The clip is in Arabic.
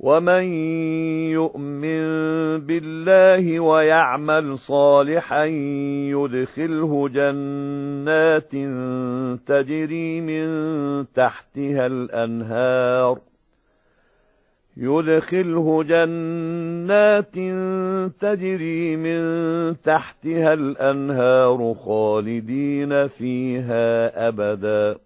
ومن يؤمن بالله ويعمل صالحا يدخله جنات تجري من تحتها الأنهار يدخله جنات تجري من تحتها الأنهار خالدين فيها أبداً